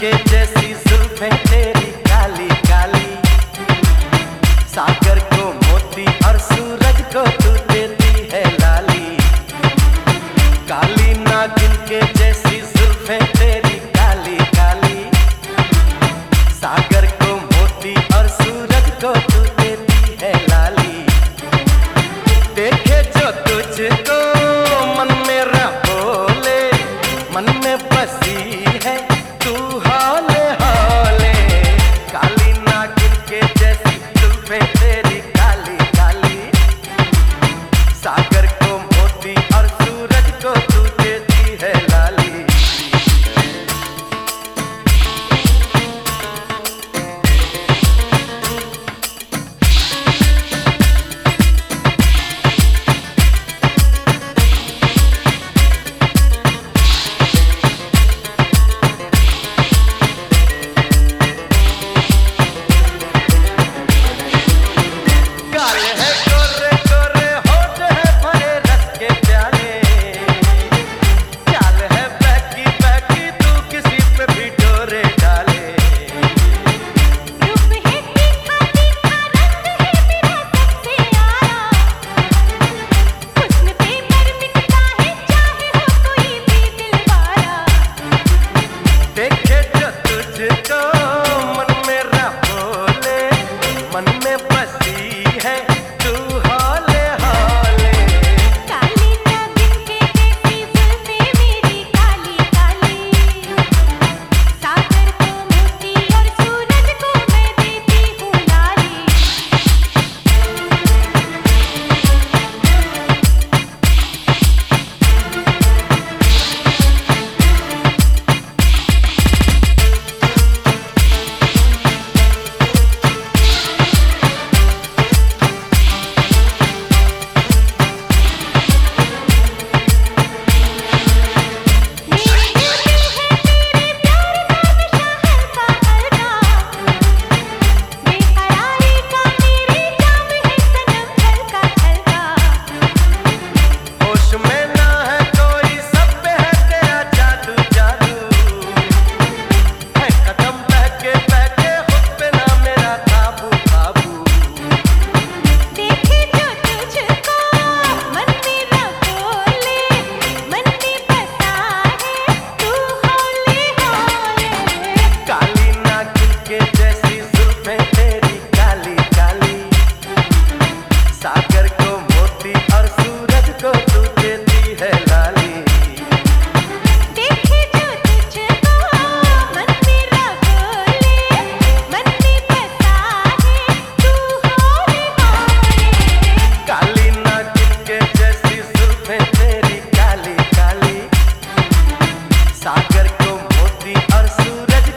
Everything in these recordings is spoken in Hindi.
के जैसी तेरी काली काली। सागर को मोती और सूरज को तू देती है लाली। काली नागिन के जैसी तेरी काली काली। सागर को मोती और सूरज को तू देती है लाली। देखे जो तुझको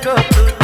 歌词